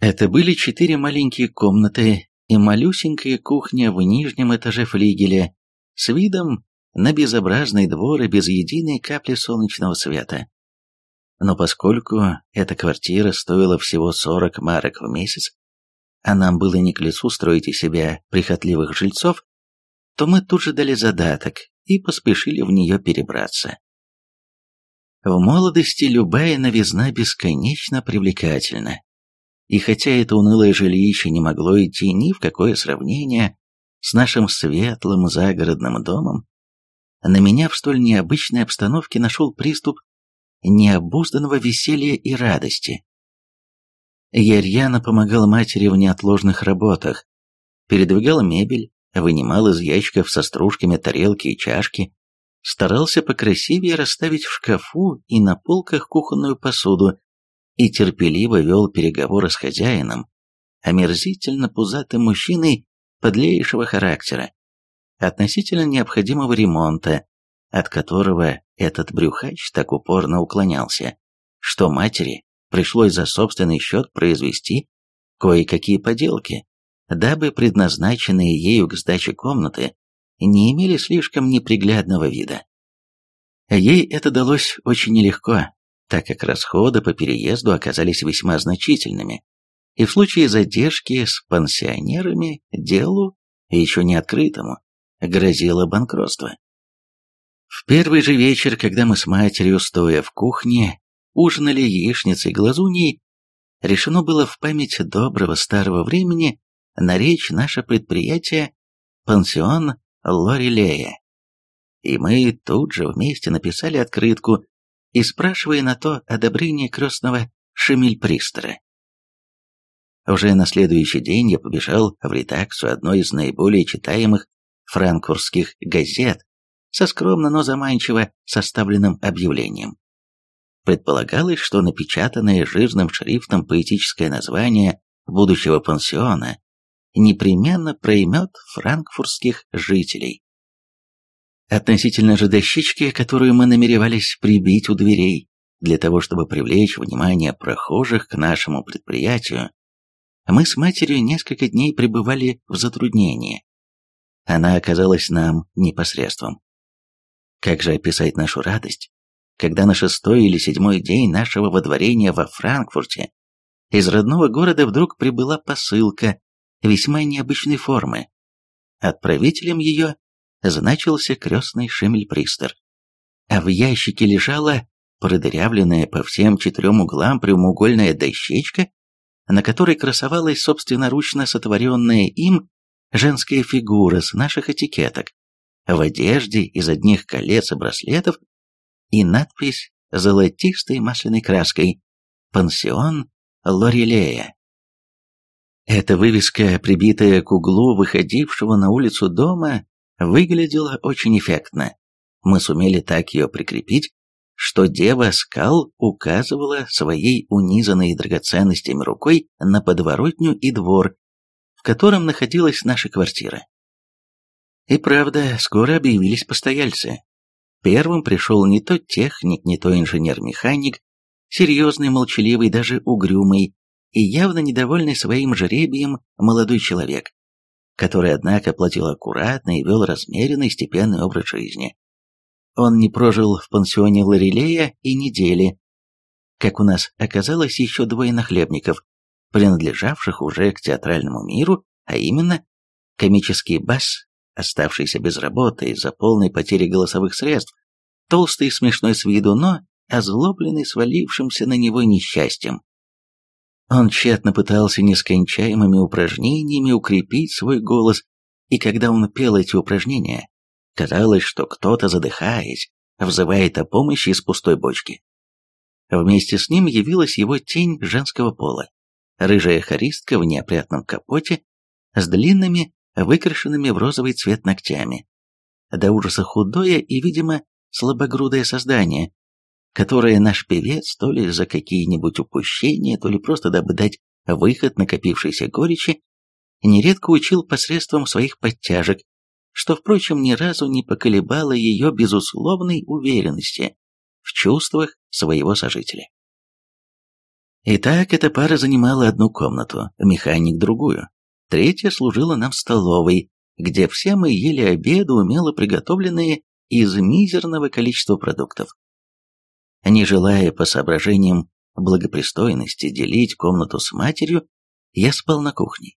Это были четыре маленькие комнаты и малюсенькая кухня в нижнем этаже флигеля с видом на безобразный двор и без единой капли солнечного света. Но поскольку эта квартира стоила всего 40 марок в месяц, а нам было не к лицу строить из себя прихотливых жильцов, то мы тут же дали задаток и поспешили в нее перебраться. В молодости любая новизна бесконечно привлекательна. И хотя это унылое жилище не могло идти ни в какое сравнение с нашим светлым загородным домом, на меня в столь необычной обстановке нашел приступ необузданного веселья и радости. Я рьяно помогал матери в неотложных работах, передвигал мебель, вынимал из ящиков со стружками тарелки и чашки, старался покрасивее расставить в шкафу и на полках кухонную посуду и терпеливо вел переговоры с хозяином, омерзительно пузатым мужчиной подлейшего характера, относительно необходимого ремонта, от которого этот брюхач так упорно уклонялся, что матери пришлось за собственный счет произвести кое-какие поделки, дабы предназначенные ею к сдаче комнаты не имели слишком неприглядного вида. Ей это далось очень нелегко, так как расходы по переезду оказались весьма значительными, и в случае задержки с пансионерами делу, еще не открытому, грозило банкротство. В первый же вечер, когда мы с матерью, стоя в кухне, ужинали яичницей глазуньей, решено было в память доброго старого времени наречь наше предприятие «Пансион Лорелея». И мы тут же вместе написали открытку и спрашивая на то одобрение крестного Шемельпристера. Уже на следующий день я побежал в редакцию одной из наиболее читаемых франкфуртских газет со скромно, но заманчиво составленным объявлением. Предполагалось, что напечатанное жирным шрифтом поэтическое название будущего пансиона непременно проймет франкфуртских жителей. Относительно же дощечки, которую мы намеревались прибить у дверей, для того, чтобы привлечь внимание прохожих к нашему предприятию, мы с матерью несколько дней пребывали в затруднении. Она оказалась нам непосредством. Как же описать нашу радость, когда на шестой или седьмой день нашего водворения во Франкфурте из родного города вдруг прибыла посылка весьма необычной формы. Отправителем ее значился крестный Шемельпристер. А в ящике лежала продырявленная по всем четырем углам прямоугольная дощечка, на которой красовалась собственноручно сотворенная им женская фигура с наших этикеток, в одежде из одних колец и браслетов, и надпись золотистой масляной краской «Пансион Лорелея». Эта вывеска, прибитая к углу выходившего на улицу дома, выглядела очень эффектно. Мы сумели так ее прикрепить, что дева скал указывала своей унизанной драгоценностями рукой на подворотню и двор, в котором находилась наша квартира. И правда, скоро объявились постояльцы. Первым пришел не то техник, не то инженер-механик, серьезный, молчаливый, даже угрюмый, и явно недовольный своим жребием молодой человек который, однако, платил аккуратно и вел размеренный степенный образ жизни. Он не прожил в пансионе Лорелея и недели. Как у нас оказалось еще двое нахлебников, принадлежавших уже к театральному миру, а именно комический бас, оставшийся без работы из-за полной потери голосовых средств, толстый и смешной с виду, но озлобленный свалившимся на него несчастьем. Он тщетно пытался нескончаемыми упражнениями укрепить свой голос, и когда он пел эти упражнения, казалось, что кто-то, задыхаясь, взывает о помощи из пустой бочки. Вместе с ним явилась его тень женского пола, рыжая хористка в неопрятном капоте, с длинными, выкрашенными в розовый цвет ногтями. До ужаса худое и, видимо, слабогрудое создание, которое наш певец то ли за какие-нибудь упущения, то ли просто дабы дать выход накопившейся горечи, нередко учил посредством своих подтяжек, что, впрочем, ни разу не поколебало ее безусловной уверенности в чувствах своего сожителя. Итак, эта пара занимала одну комнату, механик другую. Третья служила нам столовой, где все мы ели обеды, умело приготовленные из мизерного количества продуктов. Не желая по соображениям благопристойности делить комнату с матерью, я спал на кухне.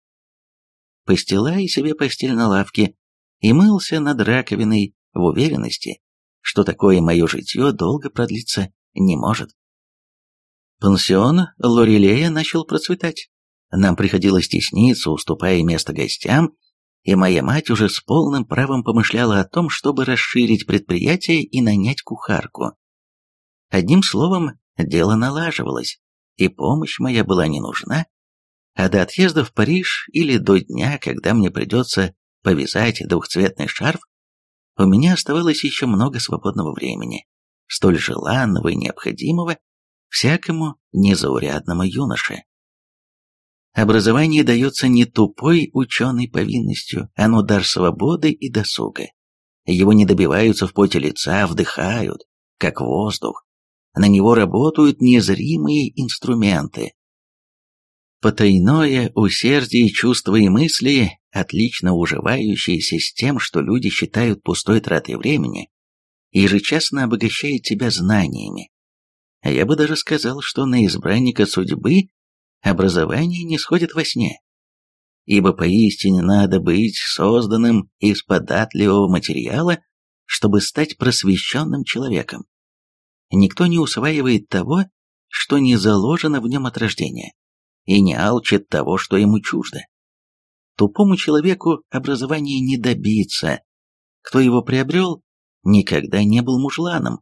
Постилая себе постель на лавке и мылся над раковиной в уверенности, что такое мое житье долго продлиться не может. Пансион Лорелея начал процветать. Нам приходилось тесниться, уступая место гостям, и моя мать уже с полным правом помышляла о том, чтобы расширить предприятие и нанять кухарку. Одним словом, дело налаживалось, и помощь моя была не нужна, а до отъезда в Париж или до дня, когда мне придется повязать двухцветный шарф, у меня оставалось еще много свободного времени, столь желанного и необходимого всякому незаурядному юноше. Образование дается не тупой ученой повинностью, оно дар свободы и досуга. Его не добиваются в поте лица, вдыхают, как воздух. На него работают незримые инструменты. Потайное усердие чувства и мысли, отлично уживающиеся с тем, что люди считают пустой тратой времени, ежечасно обогащает тебя знаниями. Я бы даже сказал, что на избранника судьбы образование не сходит во сне. Ибо поистине надо быть созданным из податливого материала, чтобы стать просвещенным человеком. Никто не усваивает того, что не заложено в нем от рождения, и не алчит того, что ему чуждо. Тупому человеку образования не добиться. Кто его приобрел, никогда не был мужланом.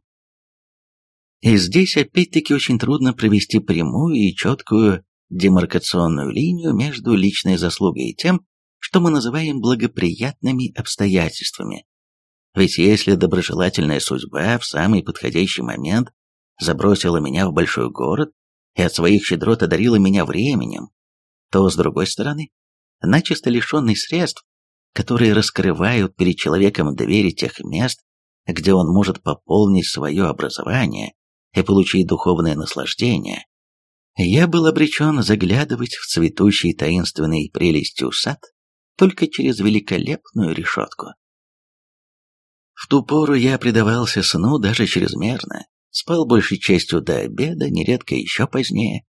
И здесь опять-таки очень трудно провести прямую и четкую демаркационную линию между личной заслугой и тем, что мы называем благоприятными обстоятельствами. Ведь если доброжелательная судьба в самый подходящий момент забросила меня в большой город и от своих щедрот одарила меня временем, то, с другой стороны, начисто лишенный средств, которые раскрывают перед человеком двери тех мест, где он может пополнить свое образование и получить духовное наслаждение, я был обречен заглядывать в цветущий таинственный прелестью сад только через великолепную решетку. В ту пору я предавался сну даже чрезмерно, спал большей частью до обеда, нередко еще позднее,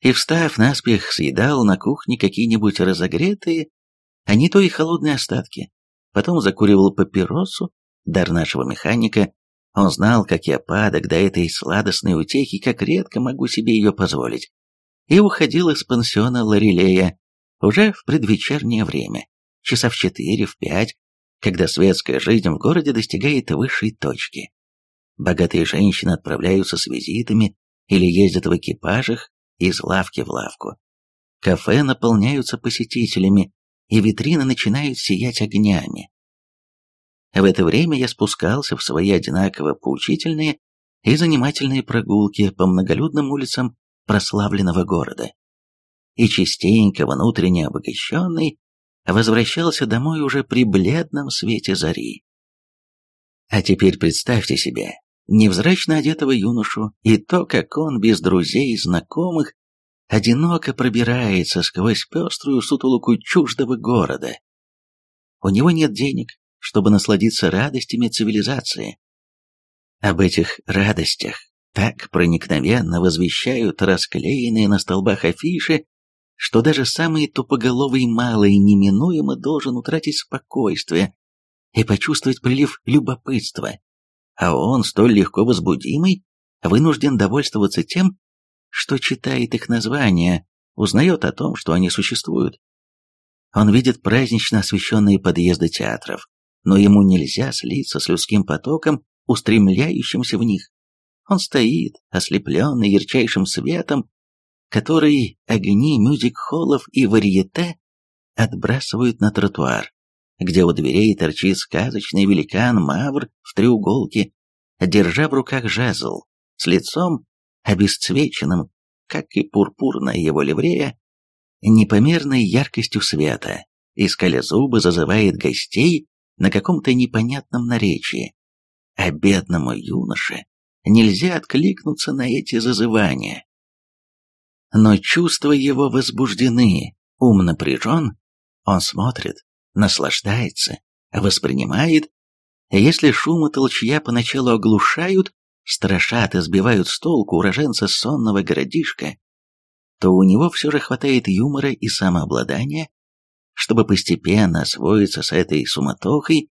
и, встав наспех, съедал на кухне какие-нибудь разогретые, а не то и холодные остатки, потом закуривал папиросу, дар нашего механика, он знал, как я падок до этой сладостной утехи, как редко могу себе ее позволить. И уходил из пансиона Лорелея уже в предвечернее время, часа в четыре, в пять, когда светская жизнь в городе достигает высшей точки. Богатые женщины отправляются с визитами или ездят в экипажах из лавки в лавку. Кафе наполняются посетителями, и витрины начинают сиять огнями. В это время я спускался в свои одинаково поучительные и занимательные прогулки по многолюдным улицам прославленного города. И частенько внутренне обогащенный возвращался домой уже при бледном свете зари. А теперь представьте себе невзрачно одетого юношу и то, как он без друзей и знакомых одиноко пробирается сквозь пеструю сутулуку чуждого города. У него нет денег, чтобы насладиться радостями цивилизации. Об этих радостях так проникновенно возвещают расклеенные на столбах афиши, что даже самый тупоголовый малый неминуемо должен утратить спокойствие и почувствовать прилив любопытства, а он, столь легко возбудимый, вынужден довольствоваться тем, что читает их названия, узнает о том, что они существуют. Он видит празднично освещенные подъезды театров, но ему нельзя слиться с людским потоком, устремляющимся в них. Он стоит, ослепленный ярчайшим светом, который огни мюзик-холлов и варьете отбрасывают на тротуар, где у дверей торчит сказочный великан Мавр в треуголке, держа в руках жезл, с лицом обесцвеченным, как и пурпурная его ливрея, непомерной яркостью света, и скаля зубы зазывает гостей на каком-то непонятном наречии, а бедному юноше нельзя откликнуться на эти зазывания. Но чувства его возбуждены, ум напряжен, он смотрит, наслаждается, воспринимает. Если шум и толчья поначалу оглушают, страшат и сбивают с толку уроженца сонного городишка, то у него все же хватает юмора и самообладания, чтобы постепенно освоиться с этой суматохой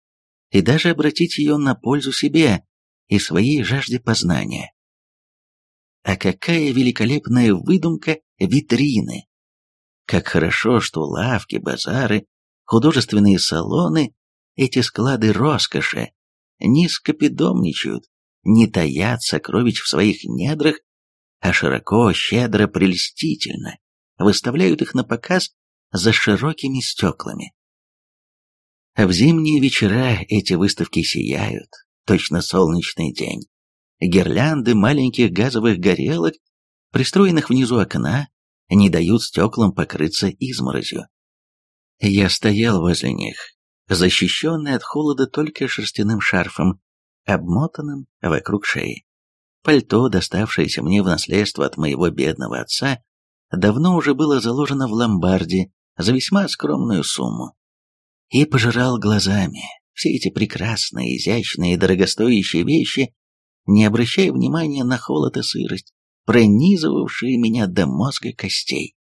и даже обратить ее на пользу себе и своей жажде познания. А какая великолепная выдумка витрины! Как хорошо, что лавки, базары, художественные салоны, эти склады роскоши, не скопидомничают, не таят сокровищ в своих недрах, а широко, щедро, прельстительно выставляют их на показ за широкими стеклами. В зимние вечера эти выставки сияют, точно солнечный день. Гирлянды маленьких газовых горелок, пристроенных внизу окна, не дают стеклам покрыться изморозью. Я стоял возле них, защищенный от холода только шерстяным шарфом, обмотанным вокруг шеи. Пальто, доставшееся мне в наследство от моего бедного отца, давно уже было заложено в ломбарде за весьма скромную сумму. И пожирал глазами все эти прекрасные, изящные дорогостоящие вещи, не обращая внимания на холод и сырость, пронизывавшие меня до мозга костей.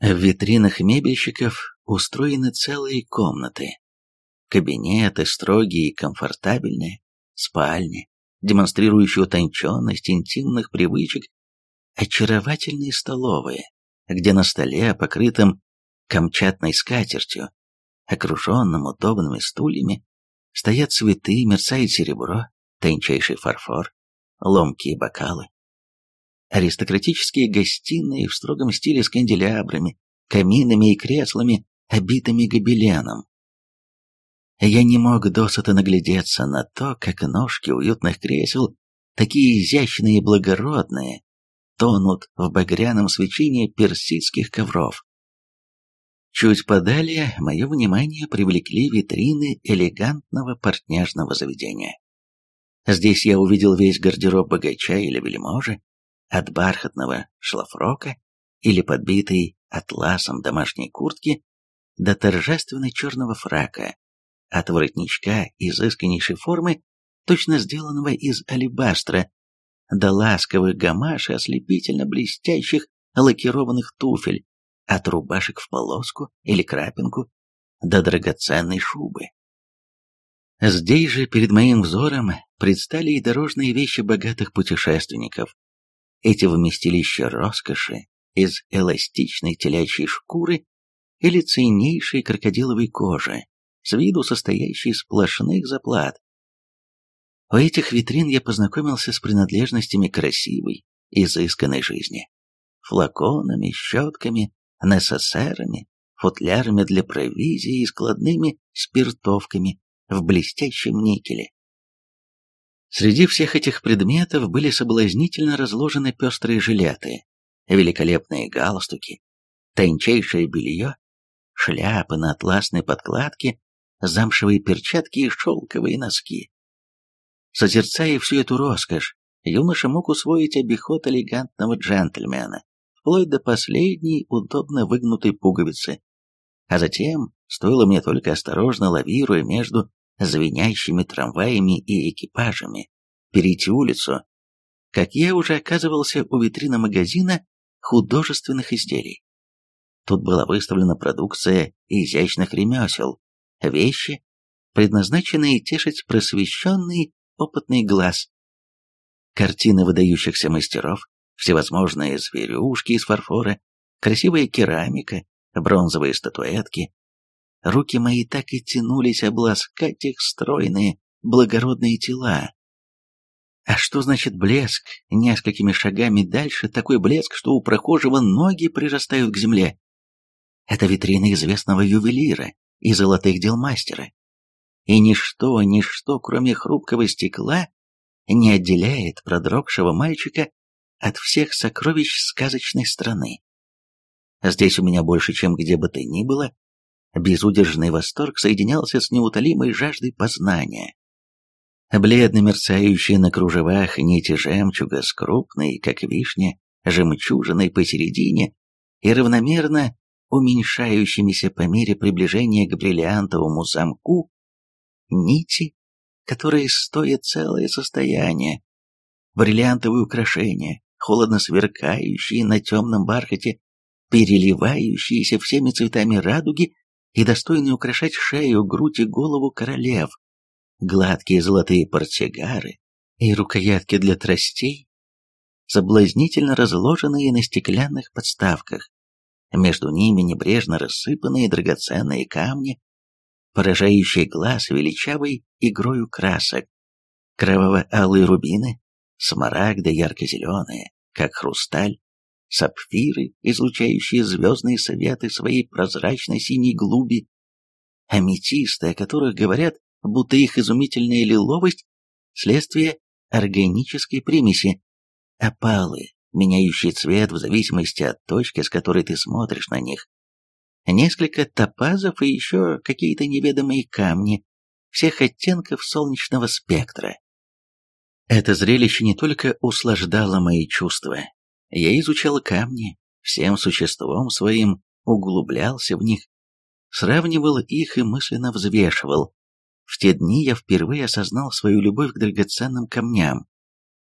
В витринах мебельщиков устроены целые комнаты. Кабинеты строгие и комфортабельные, спальни, демонстрирующие утонченность интимных привычек, очаровательные столовые, где на столе, покрытом камчатной скатертью, окруженным удобными стульями, стоят цветы, мерцает серебро, тончайший фарфор, ломкие бокалы. Аристократические гостиные в строгом стиле с канделябрами, каминами и креслами, обитыми гобеленом. Я не мог досыта наглядеться на то, как ножки уютных кресел, такие изящные и благородные, тонут в багряном свечении персидских ковров. Чуть подали мое внимание привлекли витрины элегантного портняжного заведения. Здесь я увидел весь гардероб богача или вельможи, от бархатного шлафрока или подбитой атласом домашней куртки до торжественной черного фрака, от воротничка изысканнейшей формы, точно сделанного из алебастра, до ласковых гамаш и ослепительно блестящих лакированных туфель, от рубашек в полоску или крапинку до драгоценной шубы. Здесь же перед моим взором предстали и дорожные вещи богатых путешественников. Эти вместилища роскоши из эластичной телячьей шкуры или ценнейшей крокодиловой кожи, с виду состоящей из сплошных заплат. У этих витрин я познакомился с принадлежностями красивой, изысканной жизни. Флаконами, щетками, НССРами, футлярами для провизии и складными спиртовками в блестящем никеле. Среди всех этих предметов были соблазнительно разложены пестрые жилеты, великолепные галстуки, тончайшее белье, шляпы на атласной подкладке, замшевые перчатки и шелковые носки. Созерцая всю эту роскошь, юноша мог усвоить обиход элегантного джентльмена, вплоть до последней удобно выгнутой пуговицы. А затем, стоило мне только осторожно лавируя между звенящими трамваями и экипажами, перейти улицу, как я уже оказывался у витрины магазина художественных изделий. Тут была выставлена продукция изящных ремесел, вещи, предназначенные тешить просвещенный опытный глаз. Картины выдающихся мастеров, всевозможные зверюшки из фарфора, красивая керамика, бронзовые статуэтки. Руки мои так и тянулись обласкать их стройные, благородные тела. А что значит блеск? Несколькими шагами дальше такой блеск, что у прохожего ноги прирастают к земле. Это витрина известного ювелира и золотых дел мастера. И ничто, ничто, кроме хрупкого стекла, не отделяет продрогшего мальчика от всех сокровищ сказочной страны. Здесь у меня больше, чем где бы то ни было, безудержный восторг соединялся с неутолимой жаждой познания. Бледно мерцающие на кружевах нити жемчуга с крупной, как вишня, жемчужиной посередине и равномерно уменьшающимися по мере приближения к бриллиантовому замку нити, которые стоят целое состояние, бриллиантовые украшения, холодно сверкающие на темном бархате, переливающиеся всеми цветами радуги и достойные украшать шею, грудь и голову королев, гладкие золотые портсигары и рукоятки для тростей, соблазнительно разложенные на стеклянных подставках, между ними небрежно рассыпанные драгоценные камни, поражающие глаз величавой игрою красок, кроваво-алые рубины, смарагды ярко-зеленые, как хрусталь, сапфиры, излучающие звездные советы своей прозрачной синей глуби, аметисты, о которых говорят, будто их изумительная лиловость – следствие органической примеси, опалы, меняющие цвет в зависимости от точки, с которой ты смотришь на них, несколько топазов и еще какие-то неведомые камни всех оттенков солнечного спектра. Это зрелище не только услаждало мои чувства. Я изучал камни, всем существом своим углублялся в них, сравнивал их и мысленно взвешивал. В те дни я впервые осознал свою любовь к драгоценным камням,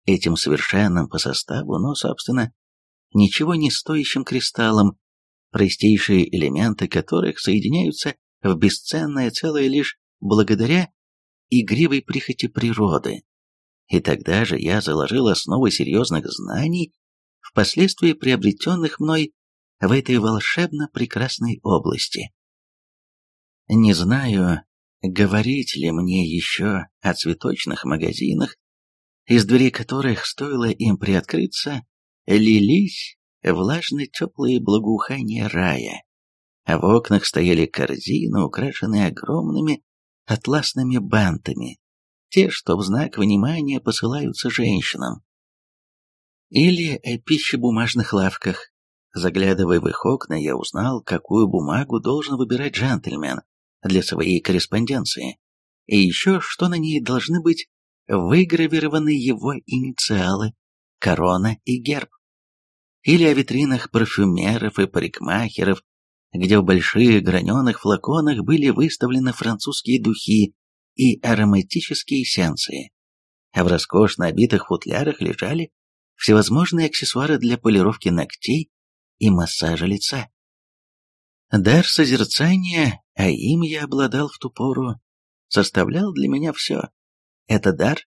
этим совершенным по составу, но, собственно, ничего не стоящим кристаллам, простейшие элементы которых соединяются в бесценное целое лишь благодаря игривой прихоти природы. И тогда же я заложил основы серьезных знаний, впоследствии приобретенных мной в этой волшебно прекрасной области. Не знаю, говорить ли мне еще о цветочных магазинах, из дверей которых, стоило им приоткрыться, лились влажно-теплые благоухания рая, а в окнах стояли корзины, украшенные огромными атласными бантами, те, что в знак внимания посылаются женщинам. Или о пищебумажных лавках. Заглядывая в их окна, я узнал, какую бумагу должен выбирать джентльмен для своей корреспонденции, и еще, что на ней должны быть выгравированы его инициалы, корона и герб. Или о витринах парфюмеров и парикмахеров, где в больших граненых флаконах были выставлены французские духи и ароматические эссенции, а в роскошно обитых футлярах лежали всевозможные аксессуары для полировки ногтей и массажа лица. Дар созерцания, а им я обладал в ту пору, составлял для меня все. Это дар,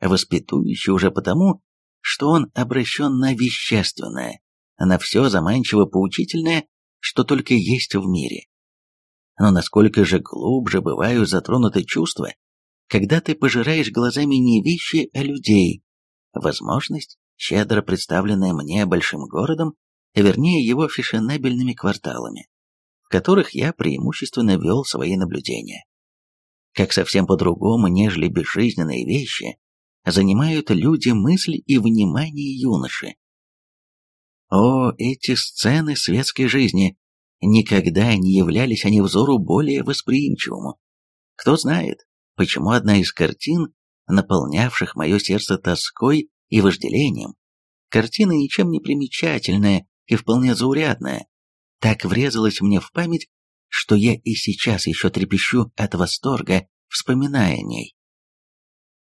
воспитующий уже потому, что он обращен на вещественное, на все заманчиво поучительное, что только есть в мире. Но насколько же глубже бывают затронуты чувства, когда ты пожираешь глазами не вещи, а людей. Возможность, щедро представленная мне большим городом, вернее его фешенебельными кварталами, в которых я преимущественно вел свои наблюдения как совсем по-другому, нежели безжизненные вещи, занимают люди мысли и внимание юноши. О, эти сцены светской жизни! Никогда не являлись они взору более восприимчивому. Кто знает, почему одна из картин, наполнявших мое сердце тоской и вожделением, картина ничем не примечательная и вполне заурядная, так врезалась мне в память, что я и сейчас еще трепещу от восторга, вспоминая о ней.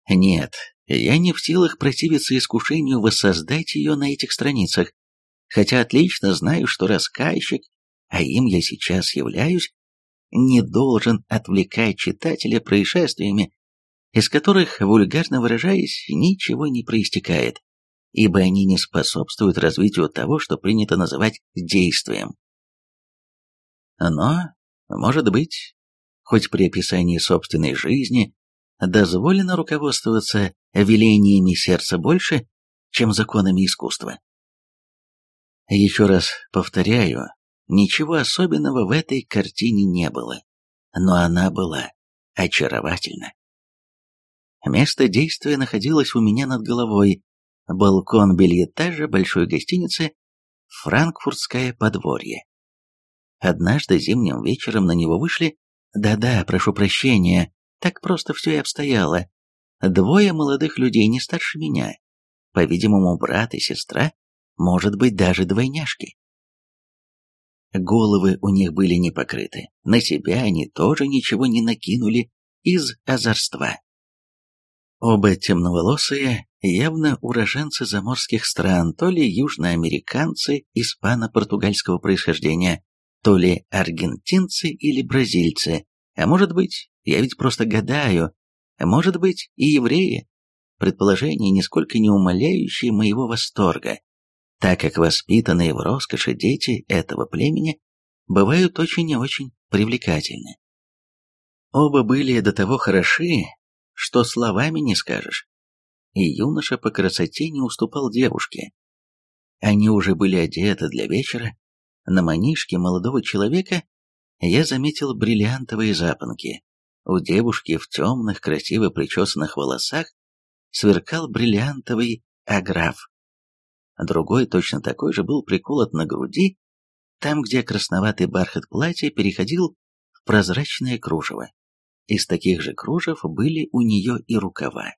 Нет, я не в силах противиться искушению воссоздать ее на этих страницах, хотя отлично знаю, что рассказчик, а им я сейчас являюсь, не должен отвлекать читателя происшествиями, из которых, вульгарно выражаясь, ничего не проистекает, ибо они не способствуют развитию того, что принято называть действием. Но, может быть, хоть при описании собственной жизни дозволено руководствоваться велениями сердца больше, чем законами искусства. Еще раз повторяю, ничего особенного в этой картине не было, но она была очаровательна. Место действия находилось у меня над головой, балкон бельетажа большой гостиницы «Франкфуртское подворье». Однажды зимним вечером на него вышли, да-да, прошу прощения, так просто все и обстояло. Двое молодых людей не старше меня, по-видимому, брат и сестра, может быть даже двойняшки. Головы у них были не покрыты, на себя они тоже ничего не накинули из озорства. Оба темноволосые, явно уроженцы заморских стран, то ли южноамериканцы испано-португальского происхождения, то ли аргентинцы или бразильцы, а может быть, я ведь просто гадаю, может быть и евреи. Предположение, нисколько не умаляющее моего восторга, так как воспитанные в роскоши дети этого племени бывают очень и очень привлекательны. Оба были до того хороши, что словами не скажешь. И юноша по красоте не уступал девушке. Они уже были одеты для вечера. На манишке молодого человека я заметил бриллиантовые запонки. У девушки в темных, красиво причесанных волосах сверкал бриллиантовый аграф. Другой, точно такой же, был приколот на груди, там, где красноватый бархат платья переходил в прозрачное кружево. Из таких же кружев были у нее и рукава.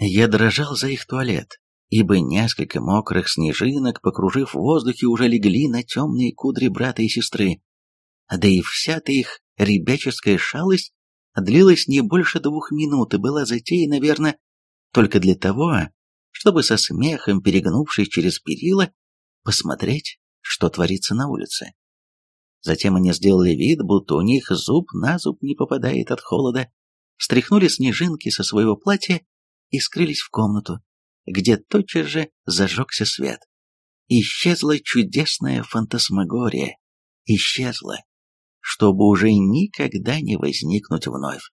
Я дрожал за их туалет, ибо несколько мокрых снежинок, покружив в воздухе, уже легли на темные кудри брата и сестры. Да и вся-то их ребяческая шалость длилась не больше двух минут и была затеяна, наверное, только для того, чтобы со смехом, перегнувшись через перила, посмотреть, что творится на улице. Затем они сделали вид, будто у них зуб на зуб не попадает от холода, стряхнули снежинки со своего платья и скрылись в комнату, где тотчас же зажегся свет. Исчезла чудесная фантасмагория. Исчезла, чтобы уже никогда не возникнуть вновь.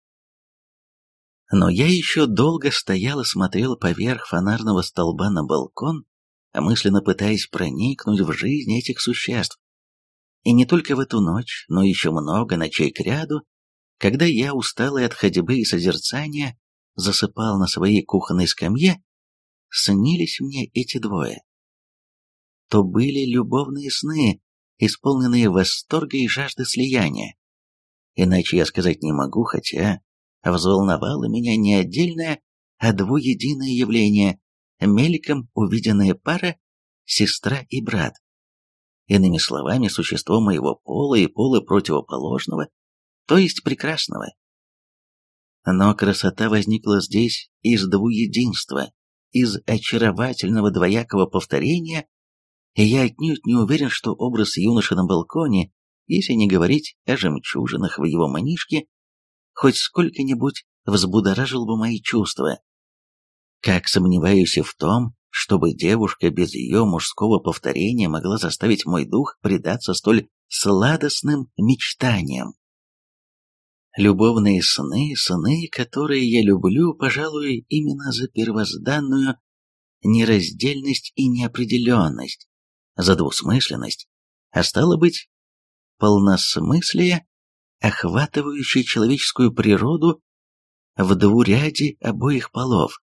Но я еще долго стоял и смотрел поверх фонарного столба на балкон, мысленно пытаясь проникнуть в жизнь этих существ, и не только в эту ночь, но еще много ночей кряду, когда я, усталый от ходьбы и созерцания, засыпал на своей кухонной скамье, снились мне эти двое. То были любовные сны, исполненные восторга и жажды слияния. Иначе я сказать не могу, хотя взволновало меня не отдельное, а двуединое явление, мельком увиденная пара, сестра и брат. Иными словами, существо моего пола и пола противоположного, то есть прекрасного. Но красота возникла здесь из двуединства, из очаровательного двоякого повторения, и я отнюдь не уверен, что образ юноши на балконе, если не говорить о жемчужинах в его манишке, хоть сколько-нибудь взбудоражил бы мои чувства. Как сомневаюсь и в том, чтобы девушка без ее мужского повторения могла заставить мой дух предаться столь сладостным мечтаниям. Любовные сны, сны, которые я люблю, пожалуй, именно за первозданную нераздельность и неопределенность, за двусмысленность, а стало быть, полносмыслие, охватывающее человеческую природу в двуряде обоих полов.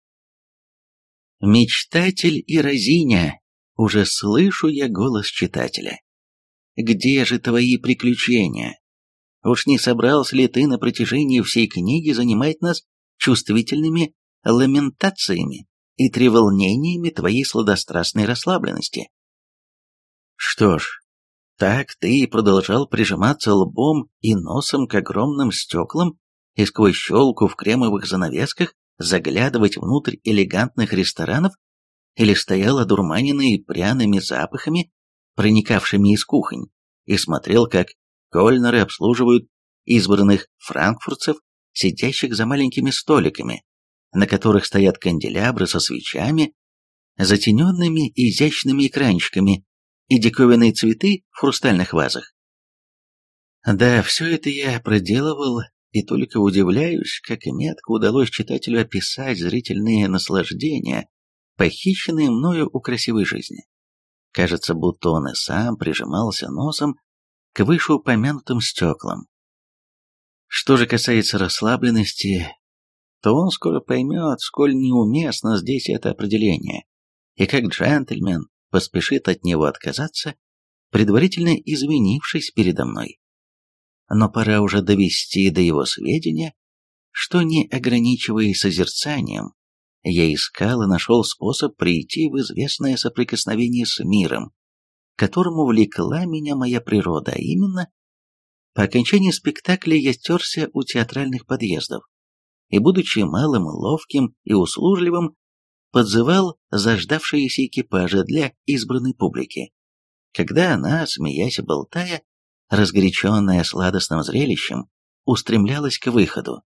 Мечтатель и разиня, уже слышу я голос читателя. Где же твои приключения? Уж не собрался ли ты на протяжении всей книги занимать нас чувствительными ламентациями и треволнениями твоей сладострастной расслабленности? Что ж, так ты и продолжал прижиматься лбом и носом к огромным стеклам и сквозь щелку в кремовых занавесках заглядывать внутрь элегантных ресторанов или стоял одурманенный пряными запахами, проникавшими из кухонь, и смотрел, как кольнеры обслуживают избранных франкфуртцев, сидящих за маленькими столиками, на которых стоят канделябры со свечами, затененными изящными экранчиками и диковинные цветы в хрустальных вазах. Да, все это я проделывал и только удивляюсь, как метко удалось читателю описать зрительные наслаждения, похищенные мною у красивой жизни. Кажется, будто он и сам прижимался носом к вышеупомянутым стеклам. Что же касается расслабленности, то он скоро поймет, сколь неуместно здесь это определение, и как джентльмен поспешит от него отказаться, предварительно извинившись передо мной но пора уже довести до его сведения, что не ограничиваясь созерцанием, я искал и нашел способ прийти в известное соприкосновение с миром, которому влекла меня моя природа, а именно по окончании спектакля я стерся у театральных подъездов и, будучи малым, ловким и услужливым, подзывал заждавшиеся экипажи для избранной публики. Когда она, смеясь и болтая, разгоряченная сладостным зрелищем, устремлялась к выходу.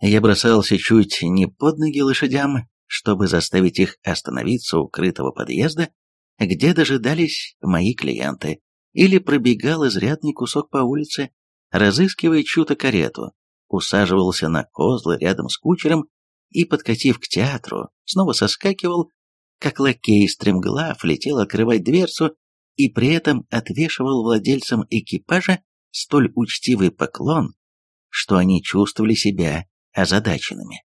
Я бросался чуть не под ноги лошадям, чтобы заставить их остановиться у крытого подъезда, где дожидались мои клиенты, или пробегал изрядный кусок по улице, разыскивая чью-то карету, усаживался на козлы рядом с кучером и, подкатив к театру, снова соскакивал, как лакей стремглав летел открывать дверцу и при этом отвешивал владельцам экипажа столь учтивый поклон, что они чувствовали себя озадаченными.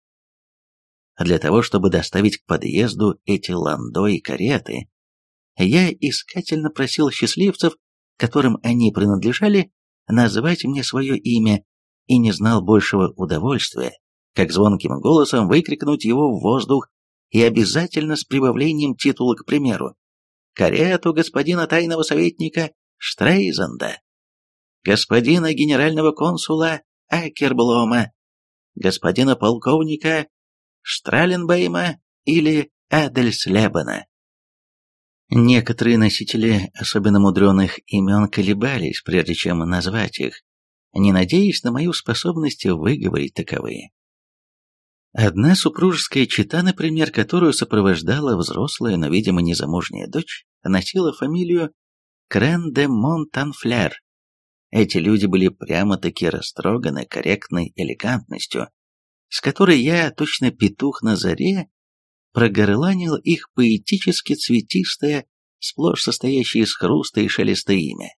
Для того, чтобы доставить к подъезду эти ландо и кареты, я искательно просил счастливцев, которым они принадлежали, назвать мне свое имя, и не знал большего удовольствия, как звонким голосом выкрикнуть его в воздух и обязательно с прибавлением титула, к примеру, «Карету господина тайного советника Штрейзенда, господина генерального консула Акерблома, господина полковника Штраленбейма или Адельслебена. Некоторые носители особенно мудреных имен колебались, прежде чем назвать их, не надеясь на мою способность выговорить таковые. Одна супружеская чита, например, которую сопровождала взрослая, но, видимо, незамужняя дочь, носила фамилию Крен де Монтанфляр, эти люди были прямо-таки растроганы корректной элегантностью, с которой я, точно петух на заре, прогорланил их поэтически цветистое, сплошь состоящее из хруста и шелеста имя.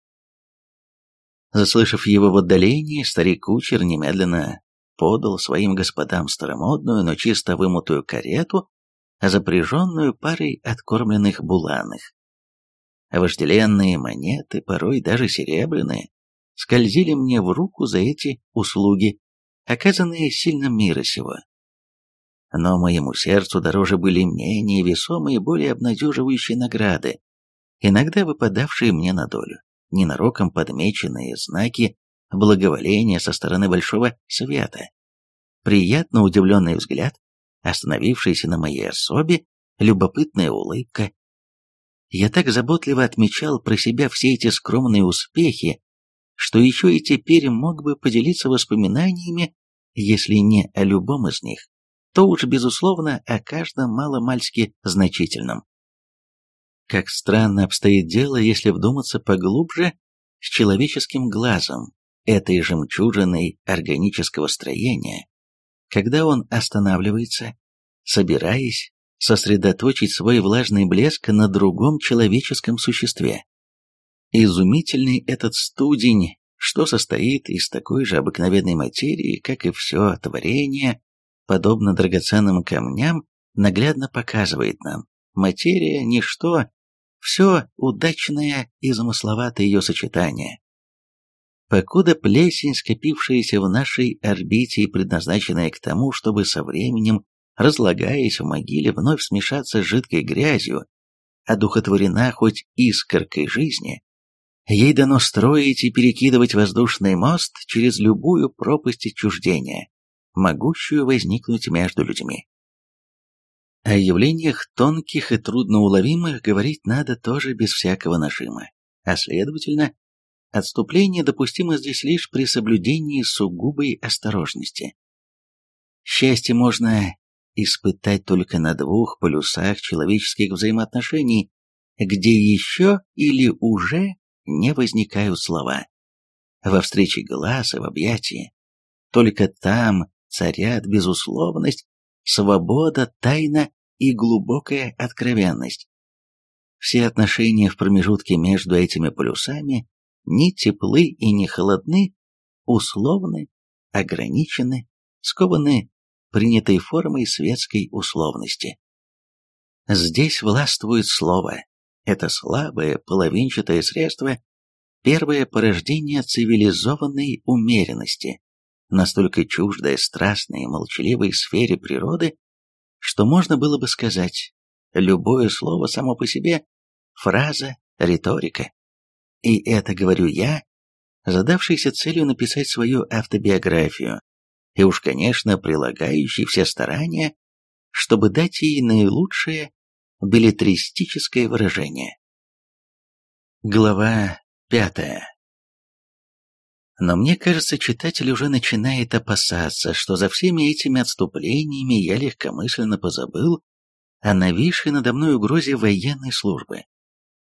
Заслышав его в отдалении, старик-кучер немедленно подал своим господам старомодную, но чисто вымутую карету, запряженную парой откормленных буланых. Вожделенные монеты, порой даже серебряные, скользили мне в руку за эти услуги, оказанные сильным мира сего. Но моему сердцу дороже были менее весомые, более обнадеживающие награды, иногда выпадавшие мне на долю, ненароком подмеченные знаки благоволения со стороны Большого Света. Приятно удивленный взгляд, остановившийся на моей особе, любопытная улыбка. Я так заботливо отмечал про себя все эти скромные успехи, что еще и теперь мог бы поделиться воспоминаниями, если не о любом из них, то уж, безусловно, о каждом маломальски значительном. Как странно обстоит дело, если вдуматься поглубже с человеческим глазом этой жемчужиной органического строения, когда он останавливается, собираясь сосредоточить свой влажный блеск на другом человеческом существе. Изумительный этот студень, что состоит из такой же обыкновенной материи, как и все творение, подобно драгоценным камням, наглядно показывает нам. Материя – ничто, все удачное и замысловатое ее сочетание. Покуда плесень, скопившаяся в нашей орбите и предназначенная к тому, чтобы со временем, разлагаясь в могиле, вновь смешаться с жидкой грязью, одухотворена хоть искоркой жизни, Ей дано строить и перекидывать воздушный мост через любую пропасть отчуждения, могущую возникнуть между людьми. О явлениях тонких и трудноуловимых говорить надо тоже без всякого нажима, а следовательно, отступление допустимо здесь лишь при соблюдении сугубой осторожности. Счастье можно испытать только на двух полюсах человеческих взаимоотношений, где еще или уже не возникают слова. Во встрече глаз и в объятии. Только там царят безусловность, свобода, тайна и глубокая откровенность. Все отношения в промежутке между этими полюсами не теплы и не холодны, условны, ограничены, скованы принятой формой светской условности. Здесь властвует слово, это слабое, половинчатое средство – первое порождение цивилизованной умеренности, настолько чуждое страстной и молчаливой сфере природы, что можно было бы сказать. Любое слово само по себе – фраза, риторика. И это говорю я, задавшийся целью написать свою автобиографию, и уж, конечно, прилагающий все старания, чтобы дать ей наилучшее билетристическое выражение. Глава пятая но мне кажется, читатель уже начинает опасаться, что за всеми этими отступлениями я легкомысленно позабыл о нависшей надо мной угрозе военной службы.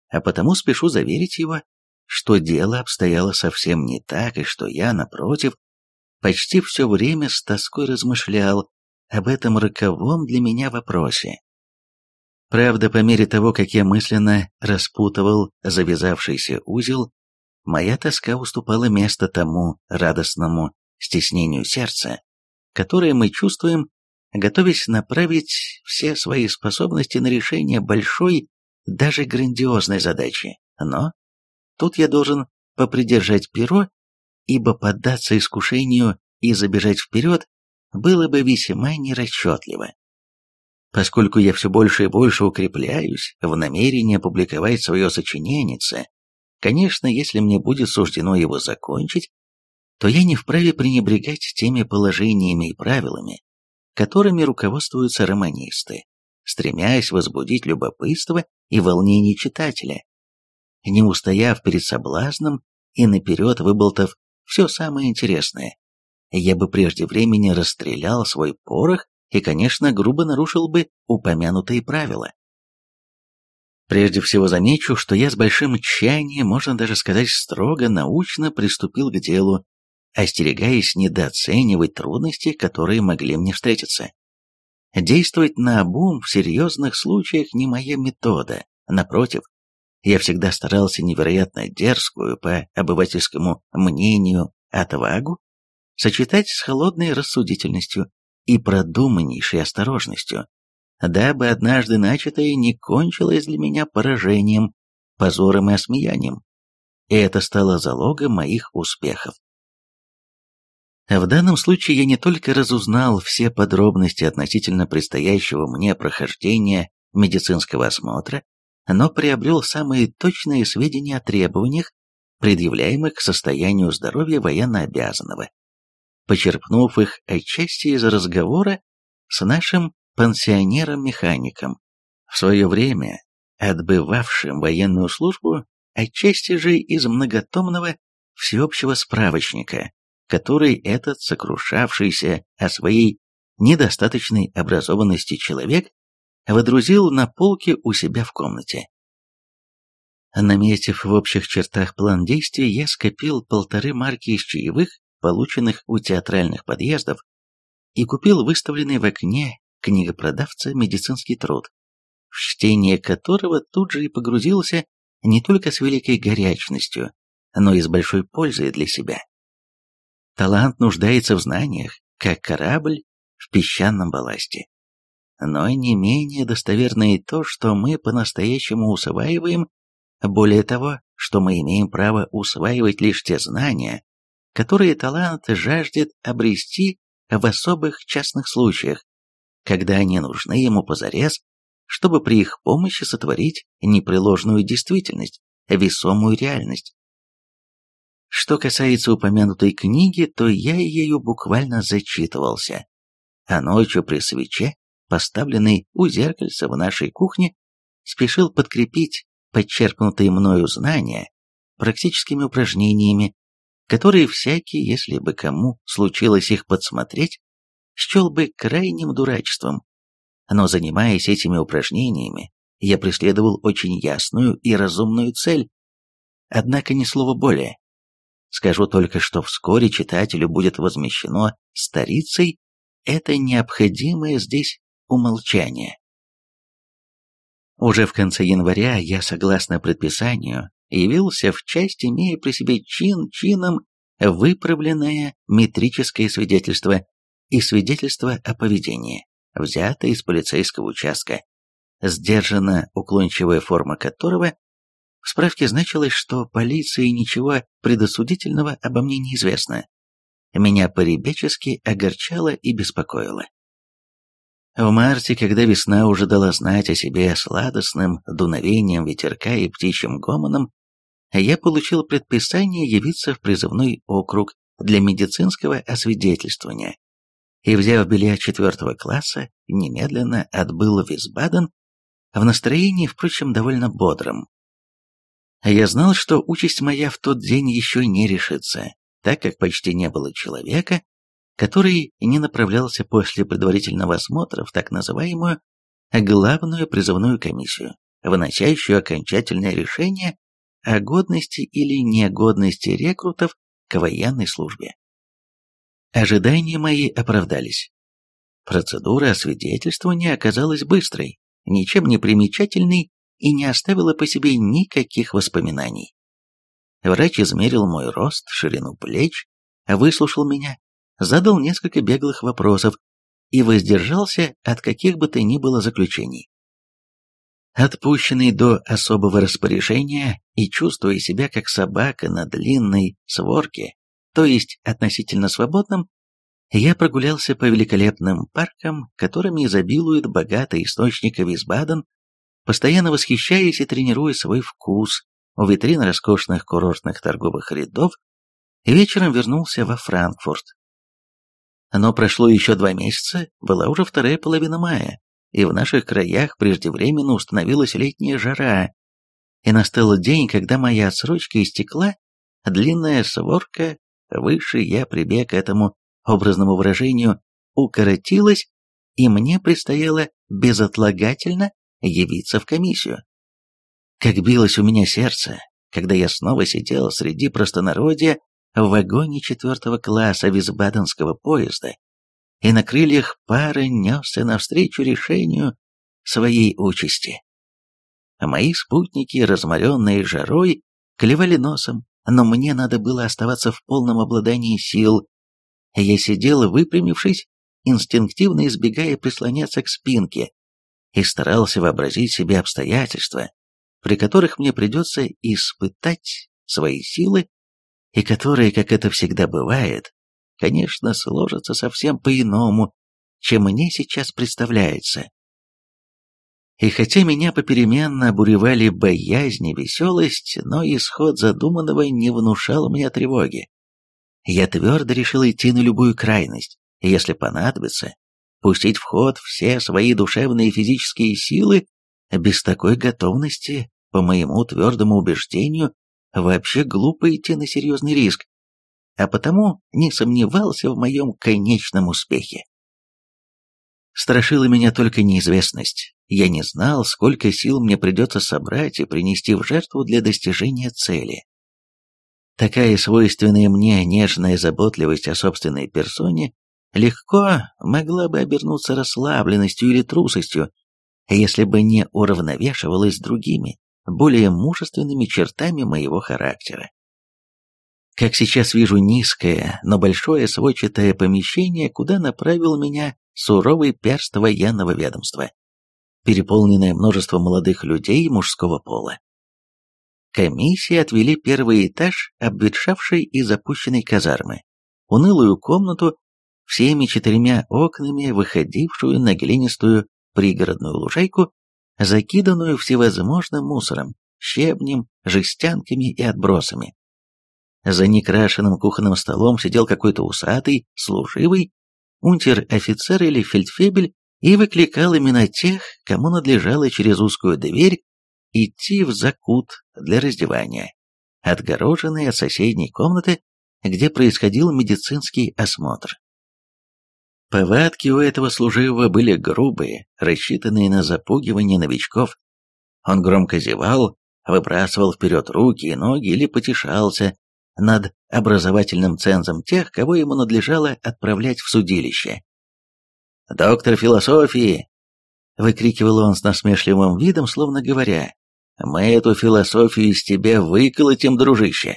А потому спешу заверить его, что дело обстояло совсем не так, и что я, напротив, почти все время с тоской размышлял об этом роковом для меня вопросе. Правда, по мере того, как я мысленно распутывал завязавшийся узел, моя тоска уступала место тому радостному стеснению сердца, которое мы чувствуем, готовясь направить все свои способности на решение большой, даже грандиозной задачи. Но тут я должен попридержать перо, ибо поддаться искушению и забежать вперед было бы весьма нерасчетливо. Поскольку я все больше и больше укрепляюсь в намерении опубликовать свое сочинение, Конечно, если мне будет суждено его закончить, то я не вправе пренебрегать теми положениями и правилами, которыми руководствуются романисты, стремясь возбудить любопытство и волнение читателя. Не устояв перед соблазном и наперед выболтав все самое интересное, я бы прежде времени расстрелял свой порох и, конечно, грубо нарушил бы упомянутые правила. Прежде всего замечу, что я с большим тщанием, можно даже сказать строго, научно приступил к делу, остерегаясь недооценивать трудности, которые могли мне встретиться. Действовать на обум в серьезных случаях не моя метода, напротив, я всегда старался невероятно дерзкую, по обывательскому мнению, отвагу сочетать с холодной рассудительностью и продуманнейшей осторожностью, дабы однажды начатое не кончилось для меня поражением, позором и осмеянием. И это стало залогом моих успехов. В данном случае я не только разузнал все подробности относительно предстоящего мне прохождения медицинского осмотра, но приобрел самые точные сведения о требованиях, предъявляемых к состоянию здоровья военнообязанного, почерпнув их отчасти из разговора с нашим пансионером-механиком, в свое время отбывавшим военную службу, отчасти же из многотомного всеобщего справочника, который этот сокрушавшийся о своей недостаточной образованности человек водрузил на полке у себя в комнате. Наметив в общих чертах план действий, я скопил полторы марки из чаевых, полученных у театральных подъездов, и купил выставленный в окне книгопродавца медицинский труд, в чтение которого тут же и погрузился не только с великой горячностью, но и с большой пользой для себя. Талант нуждается в знаниях, как корабль в песчаном балласте. Но не менее достоверно и то, что мы по-настоящему усваиваем, более того, что мы имеем право усваивать лишь те знания, которые талант жаждет обрести в особых частных случаях, когда они нужны ему позарез, чтобы при их помощи сотворить непреложную действительность, весомую реальность. Что касается упомянутой книги, то я ею буквально зачитывался, а ночью при свече, поставленной у зеркальца в нашей кухне, спешил подкрепить подчеркнутые мною знания практическими упражнениями, которые всякий, если бы кому случилось их подсмотреть, счел бы крайним дурачеством. Но занимаясь этими упражнениями, я преследовал очень ясную и разумную цель. Однако ни слова более. Скажу только, что вскоре читателю будет возмещено старицей это необходимое здесь умолчание. Уже в конце января я, согласно предписанию, явился в часть, имея при себе чин чином выправленное метрическое свидетельство и свидетельство о поведении, взятое из полицейского участка, сдержанно уклончивая форма которого в справке значилось, что полиции ничего предосудительного обо мне не известно. Меня поребечески огорчало и беспокоило. В марте, когда весна уже дала знать о себе сладостным дуновением ветерка и птичьим гомоном, я получил предписание явиться в призывной округ для медицинского освидетельствования и, взяв билет четвертого класса, немедленно отбыл в Висбаден в настроении, впрочем, довольно бодром. Я знал, что участь моя в тот день еще не решится, так как почти не было человека, который не направлялся после предварительного осмотра в так называемую главную призывную комиссию, выносящую окончательное решение о годности или негодности рекрутов к военной службе. Ожидания мои оправдались. Процедура освидетельствования оказалась быстрой, ничем не примечательной и не оставила по себе никаких воспоминаний. Врач измерил мой рост, ширину плеч, выслушал меня, задал несколько беглых вопросов и воздержался от каких бы то ни было заключений. Отпущенный до особого распоряжения и чувствуя себя как собака на длинной сворке, то есть относительно свободным, я прогулялся по великолепным паркам, которыми изобилует богатый источник Висбаден, постоянно восхищаясь и тренируя свой вкус у витрин роскошных курортных торговых рядов, вечером вернулся во Франкфурт, но прошло еще два месяца, была уже вторая половина мая, и в наших краях преждевременно установилась летняя жара, и настал день, когда моя отсрочка истекла, длинная сворка, выше я прибег к этому образному выражению, укоротилась, и мне предстояло безотлагательно явиться в комиссию. Как билось у меня сердце, когда я снова сидел среди простонародья в вагоне четвертого класса Висбаденского поезда и на крыльях пары несся навстречу решению своей участи. Мои спутники, разморенные жарой, клевали носом, но мне надо было оставаться в полном обладании сил. Я сидел, выпрямившись, инстинктивно избегая прислоняться к спинке, и старался вообразить себе обстоятельства, при которых мне придется испытать свои силы и которые, как это всегда бывает, конечно, сложатся совсем по-иному, чем мне сейчас представляется. И хотя меня попеременно обуревали боязнь и веселость, но исход задуманного не внушал мне тревоги. Я твердо решил идти на любую крайность, если понадобится, пустить в ход все свои душевные и физические силы, без такой готовности, по моему твердому убеждению, вообще глупо идти на серьезный риск, а потому не сомневался в моем конечном успехе. Страшила меня только неизвестность. Я не знал, сколько сил мне придется собрать и принести в жертву для достижения цели. Такая свойственная мне нежная заботливость о собственной персоне легко могла бы обернуться расслабленностью или трусостью, если бы не уравновешивалась другими, более мужественными чертами моего характера. Как сейчас вижу низкое, но большое сводчатое помещение, куда направил меня суровый перст военного ведомства, переполненное множеством молодых людей мужского пола. Комиссии отвели первый этаж обветшавшей и запущенной казармы, унылую комнату, всеми четырьмя окнами, выходившую на глинистую пригородную лужайку закиданную всевозможным мусором, щебнем, жестянками и отбросами. За некрашенным кухонным столом сидел какой-то усатый, служивый, унтер-офицер или фельдфебель и выкликал именно тех, кому надлежало через узкую дверь идти в закут для раздевания, отгороженный от соседней комнаты, где происходил медицинский осмотр. Повадки у этого служивого были грубые, рассчитанные на запугивание новичков. Он громко зевал, выбрасывал вперед руки и ноги или потешался над образовательным цензом тех, кого ему надлежало отправлять в судилище. «Доктор философии!» — выкрикивал он с насмешливым видом, словно говоря, «Мы эту философию из тебя выколотим, дружище!»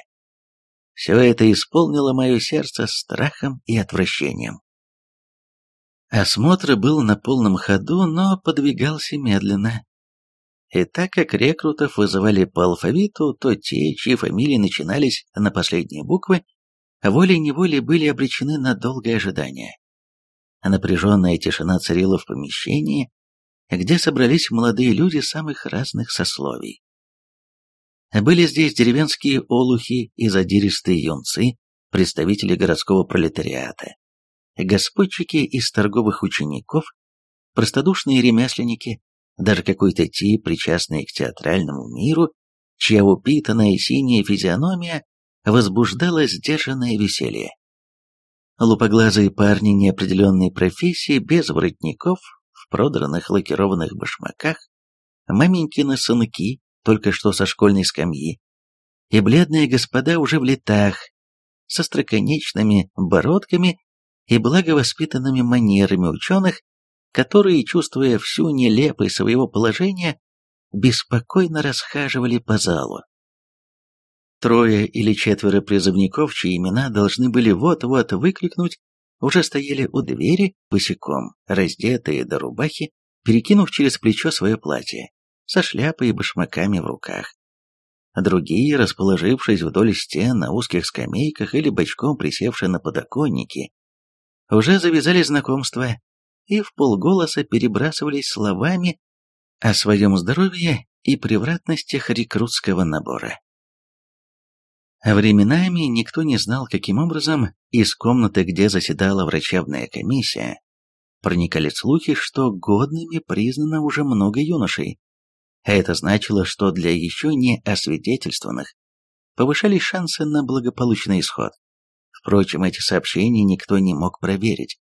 Все это исполнило мое сердце страхом и отвращением. Осмотр был на полном ходу, но подвигался медленно. И так как рекрутов вызывали по алфавиту, то те, чьи фамилии начинались на последние буквы, волей-неволей были обречены на долгое ожидание. Напряженная тишина царила в помещении, где собрались молодые люди самых разных сословий. Были здесь деревенские олухи и задиристые юнцы, представители городского пролетариата, господчики из торговых учеников, простодушные ремесленники, даже какой-то тип, причастный к театральному миру, чья упитанная синяя физиономия возбуждала сдержанное веселье. Лупоглазые парни неопределенной профессии, без воротников, в продранных лакированных башмаках, маменькины сынки, только что со школьной скамьи, и бледные господа уже в летах, со строконечными бородками и благовоспитанными манерами ученых, которые, чувствуя всю нелепость своего положения, беспокойно расхаживали по залу. Трое или четверо призывников, чьи имена должны были вот-вот выкликнуть, уже стояли у двери, босиком, раздетые до рубахи, перекинув через плечо свое платье, со шляпой и башмаками в руках. Другие, расположившись вдоль стен на узких скамейках или бочком присевшие на подоконнике, уже завязали знакомства и в полголоса перебрасывались словами о своем здоровье и превратностях рекрутского набора. Временами никто не знал, каким образом из комнаты, где заседала врачебная комиссия, проникали слухи, что годными признано уже много юношей. А это значило, что для еще не освидетельствованных повышались шансы на благополучный исход. Впрочем, эти сообщения никто не мог проверить.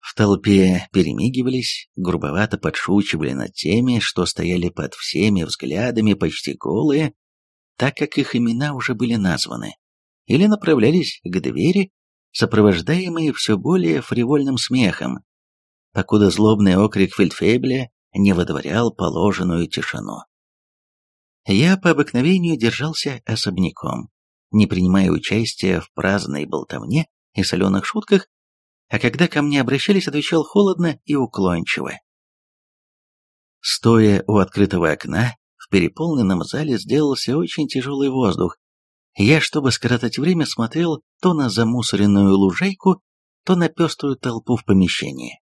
В толпе перемигивались, грубовато подшучивали над теми, что стояли под всеми взглядами почти голые, так как их имена уже были названы, или направлялись к двери, сопровождаемые все более фривольным смехом, покуда злобный окрик Фельдфебеля не водворял положенную тишину. Я по обыкновению держался особняком, не принимая участия в праздной болтовне и соленых шутках, а когда ко мне обращались, отвечал холодно и уклончиво. Стоя у открытого окна, переполненном зале сделался очень тяжелый воздух. Я, чтобы скоротать время, смотрел то на замусоренную лужайку, то на пеструю толпу в помещении.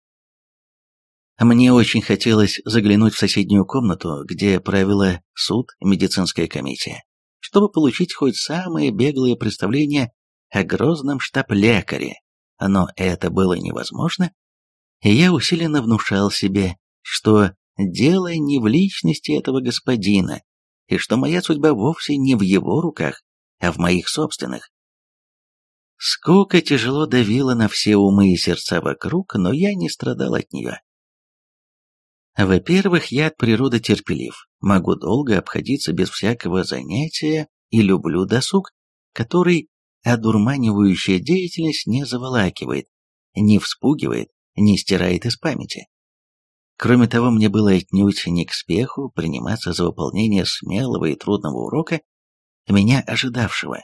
Мне очень хотелось заглянуть в соседнюю комнату, где правила суд, медицинская комиссия, чтобы получить хоть самое беглое представление о грозном штаб-лекаре, но это было невозможно, и я усиленно внушал себе, что Дело не в личности этого господина, и что моя судьба вовсе не в его руках, а в моих собственных. Скука тяжело давила на все умы и сердца вокруг, но я не страдал от нее. Во-первых, я от природы терпелив, могу долго обходиться без всякого занятия и люблю досуг, который одурманивающая деятельность не заволакивает, не вспугивает, не стирает из памяти. Кроме того, мне было отнюдь не к спеху приниматься за выполнение смелого и трудного урока, меня ожидавшего.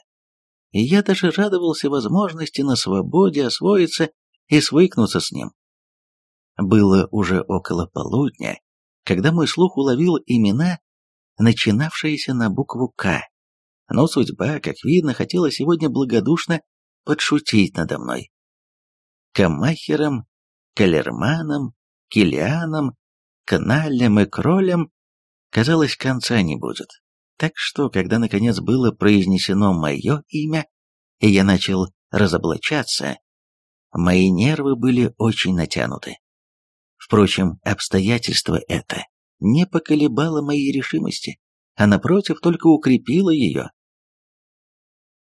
И я даже радовался возможности на свободе освоиться и свыкнуться с ним. Было уже около полудня, когда мой слух уловил имена, начинавшиеся на букву «К». Но судьба, как видно, хотела сегодня благодушно подшутить надо мной. Камахером, Калерманом, Килианом, Кналем и Кролем, казалось, конца не будет. Так что, когда наконец было произнесено мое имя, и я начал разоблачаться, мои нервы были очень натянуты. Впрочем, обстоятельство это не поколебало моей решимости, а напротив только укрепило ее.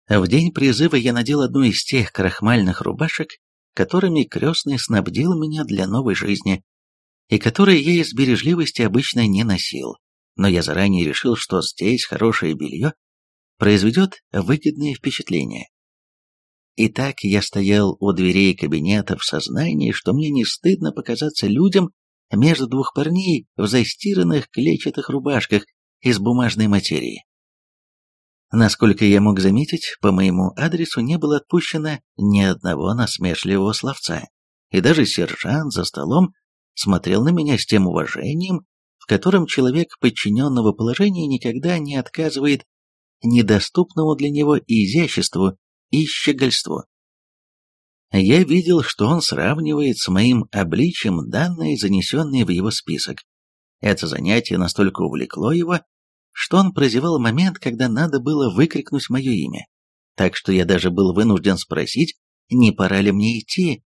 В день призыва я надел одну из тех крахмальных рубашек, которыми крестный снабдил меня для новой жизни, и которые я из бережливости обычно не носил, но я заранее решил, что здесь хорошее белье произведет выгодное впечатление. Итак, я стоял у дверей кабинета в сознании, что мне не стыдно показаться людям между двух парней в застиранных клетчатых рубашках из бумажной материи. Насколько я мог заметить, по моему адресу не было отпущено ни одного насмешливого словца, и даже сержант за столом смотрел на меня с тем уважением, в котором человек подчиненного положения никогда не отказывает недоступному для него изяществу и щегольству. Я видел, что он сравнивает с моим обличием данные, занесенные в его список. Это занятие настолько увлекло его, что он прозевал момент, когда надо было выкрикнуть мое имя. Так что я даже был вынужден спросить, не пора ли мне идти,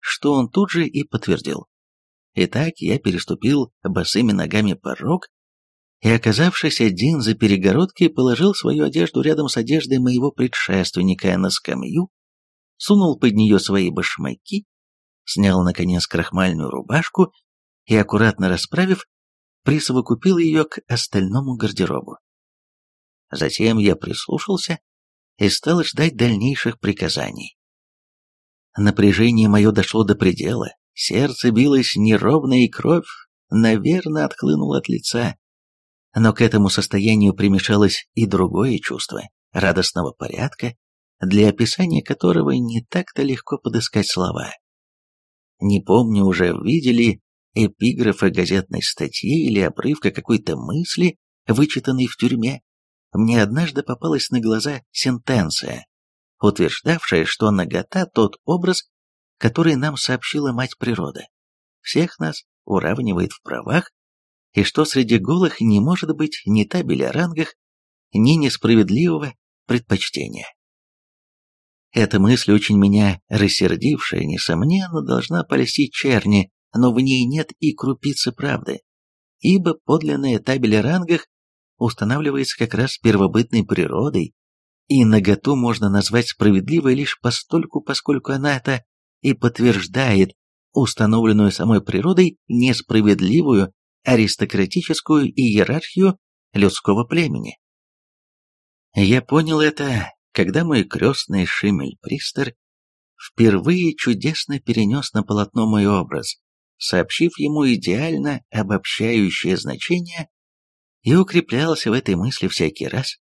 что он тут же и подтвердил. Итак, я переступил босыми ногами порог и, оказавшись один за перегородкой, положил свою одежду рядом с одеждой моего предшественника на скамью, сунул под нее свои башмаки, снял, наконец, крахмальную рубашку и, аккуратно расправив, присовокупил ее к остальному гардеробу. Затем я прислушался и стал ждать дальнейших приказаний. Напряжение мое дошло до предела, сердце билось неровно и кровь, наверное, отхлынула от лица. Но к этому состоянию примешалось и другое чувство — радостного порядка, для описания которого не так-то легко подыскать слова. Не помню уже, видели эпиграфа газетной статьи или обрывка какой-то мысли, вычитанной в тюрьме. Мне однажды попалась на глаза сентенция, утверждавшая, что нагота — тот образ, который нам сообщила мать природа. Всех нас уравнивает в правах, и что среди голых не может быть ни табели о рангах, ни несправедливого предпочтения. Эта мысль, очень меня рассердившая, несомненно, должна полистить черни, но в ней нет и крупицы правды, ибо подлинная табель о рангах устанавливается как раз первобытной природой, и наготу можно назвать справедливой лишь постольку, поскольку она это и подтверждает установленную самой природой несправедливую аристократическую иерархию людского племени. Я понял это когда мой крестный Шимель-Пристер впервые чудесно перенес на полотно мой образ, сообщив ему идеально обобщающее значение, и укреплялся в этой мысли всякий раз,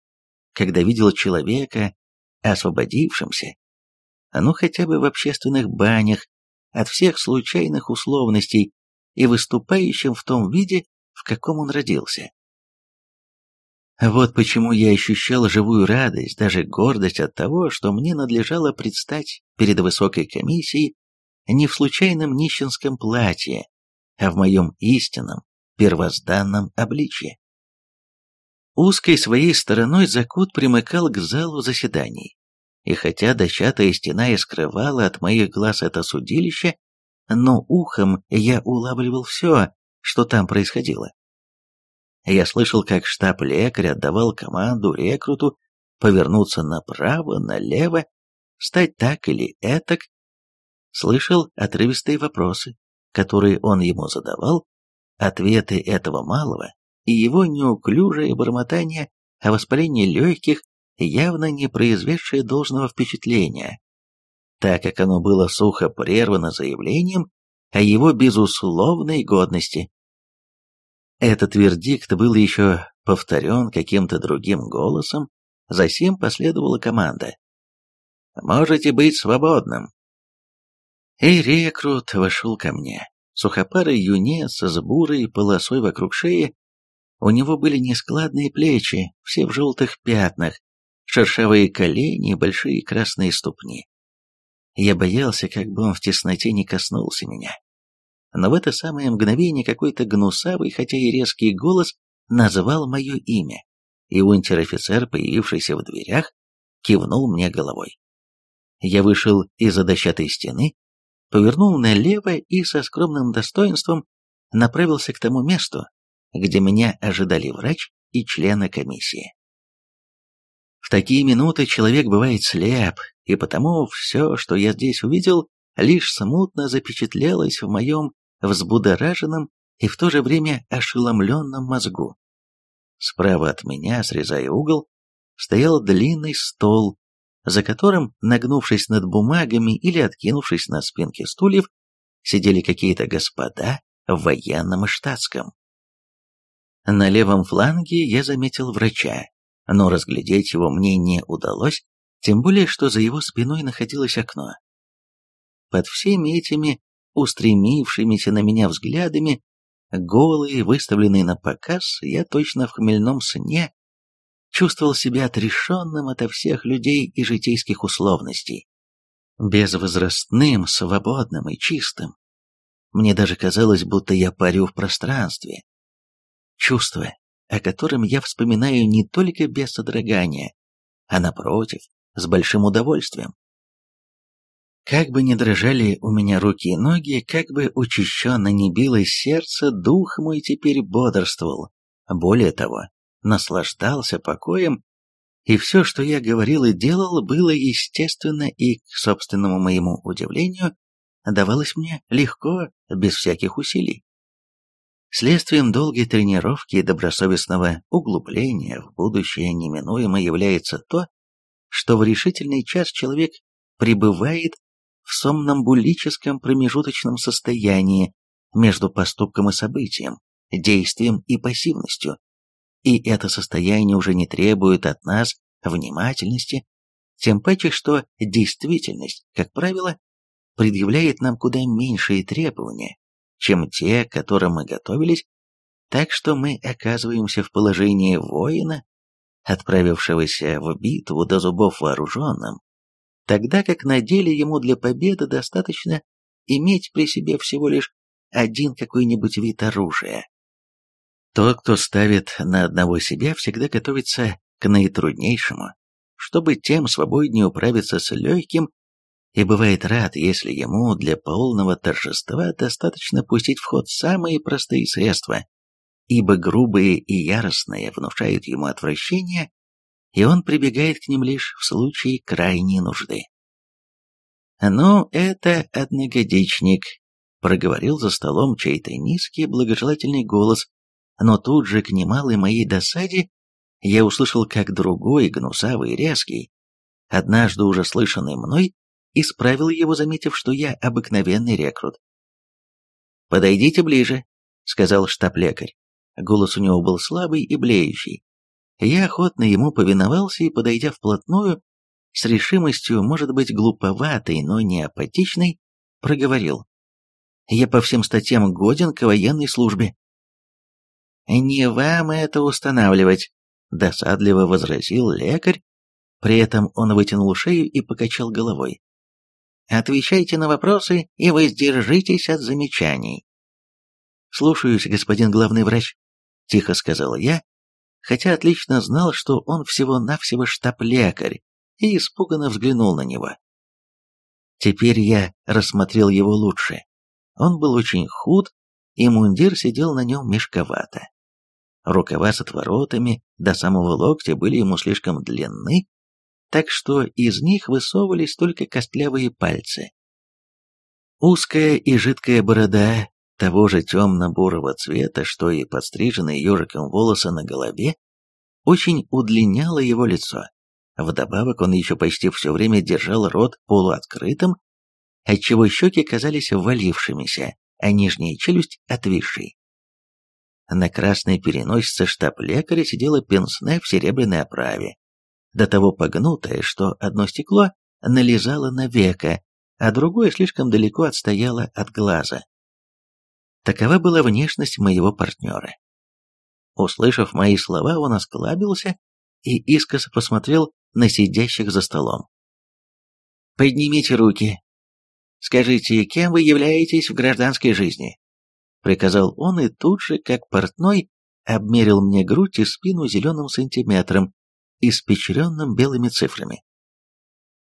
когда видел человека, освободившимся, ну хотя бы в общественных банях, от всех случайных условностей и выступающим в том виде, в каком он родился. Вот почему я ощущал живую радость, даже гордость от того, что мне надлежало предстать перед высокой комиссией не в случайном нищенском платье, а в моем истинном, первозданном обличье. Узкой своей стороной закут примыкал к залу заседаний, и хотя дощатая стена и скрывала от моих глаз это судилище, но ухом я улавливал все, что там происходило. Я слышал, как штаб-лекарь отдавал команду рекруту повернуться направо, налево, стать так или этак. Слышал отрывистые вопросы, которые он ему задавал, ответы этого малого и его неуклюжее бормотание о воспалении легких, явно не произведшее должного впечатления, так как оно было сухо прервано заявлением о его безусловной годности. Этот вердикт был еще повторен каким-то другим голосом, затем последовала команда. «Можете быть свободным». И рекрут вошел ко мне. Сухопарый юнец с бурой полосой вокруг шеи. У него были нескладные плечи, все в желтых пятнах, шершавые колени большие красные ступни. Я боялся, как бы он в тесноте не коснулся меня но в это самое мгновение какой-то гнусавый, хотя и резкий голос назвал мое имя, и унтер-офицер, появившийся в дверях, кивнул мне головой. Я вышел из-за дощатой стены, повернул налево и со скромным достоинством направился к тому месту, где меня ожидали врач и члены комиссии. В такие минуты человек бывает слеп, и потому все, что я здесь увидел, лишь смутно запечатлелось в моем взбудораженном и в то же время ошеломленном мозгу. Справа от меня, срезая угол, стоял длинный стол, за которым, нагнувшись над бумагами или откинувшись на спинки стульев, сидели какие-то господа в военном и штатском. На левом фланге я заметил врача, но разглядеть его мне не удалось, тем более, что за его спиной находилось окно. Под всеми этими устремившимися на меня взглядами, голый, выставленный на показ, я точно в хмельном сне чувствовал себя отрешенным ото всех людей и житейских условностей. безвозрастным, свободным и чистым. Мне даже казалось, будто я парю в пространстве. Чувство, о котором я вспоминаю не только без содрогания, а напротив, с большим удовольствием. Как бы ни дрожали у меня руки и ноги, как бы учащенно не билось сердце, дух мой теперь бодрствовал. Более того, наслаждался покоем, и все, что я говорил и делал, было естественно и, к собственному моему удивлению, давалось мне легко, без всяких усилий. Следствием долгой тренировки и добросовестного углубления в будущее неминуемо является то, что в решительный час человек пребывает в сомнамбулическом промежуточном состоянии между поступком и событием, действием и пассивностью. И это состояние уже не требует от нас внимательности, тем паче, что действительность, как правило, предъявляет нам куда меньшие требования, чем те, к которым мы готовились, так что мы оказываемся в положении воина, отправившегося в битву до зубов вооруженным, тогда как на деле ему для победы достаточно иметь при себе всего лишь один какой-нибудь вид оружия. Тот, кто ставит на одного себя, всегда готовится к наитруднейшему, чтобы тем свободнее управиться с легким, и бывает рад, если ему для полного торжества достаточно пустить в ход самые простые средства, ибо грубые и яростные внушают ему отвращение, и он прибегает к ним лишь в случае крайней нужды. «Ну, это одногодичник», — проговорил за столом чей-то низкий благожелательный голос, но тут же к немалой моей досаде я услышал, как другой, гнусавый резкий, однажды уже слышанный мной, исправил его, заметив, что я обыкновенный рекрут. «Подойдите ближе», — сказал штаб-лекарь. Голос у него был слабый и блеющий. Я охотно ему повиновался и, подойдя вплотную, с решимостью, может быть, глуповатой, но не апатичной, проговорил. «Я по всем статьям годен к военной службе». «Не вам это устанавливать», — досадливо возразил лекарь, при этом он вытянул шею и покачал головой. «Отвечайте на вопросы и воздержитесь от замечаний». «Слушаюсь, господин главный врач», — тихо сказал я, хотя отлично знал, что он всего-навсего штаб-лекарь, и испуганно взглянул на него. Теперь я рассмотрел его лучше. Он был очень худ, и мундир сидел на нем мешковато. Рукава с отворотами до самого локтя были ему слишком длинны, так что из них высовывались только костлявые пальцы. Узкая и жидкая борода того же темно-бурого цвета, что и подстриженные ежиком волосы на голове, очень удлиняло его лицо. Вдобавок он еще почти все время держал рот полуоткрытым, отчего щеки казались ввалившимися, а нижняя челюсть отвисшей. На красной переносице штаб-лекаря сидела пенсне в серебряной оправе, до того погнутое, что одно стекло налезало на веко, а другое слишком далеко отстояло от глаза. Такова была внешность моего партнера. Услышав мои слова, он осклабился и искоса посмотрел на сидящих за столом. «Поднимите руки. Скажите, кем вы являетесь в гражданской жизни?» Приказал он и тут же, как портной, обмерил мне грудь и спину зеленым сантиметром, испечренным белыми цифрами.